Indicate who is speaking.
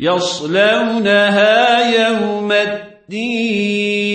Speaker 1: يصلونها يوم الدين.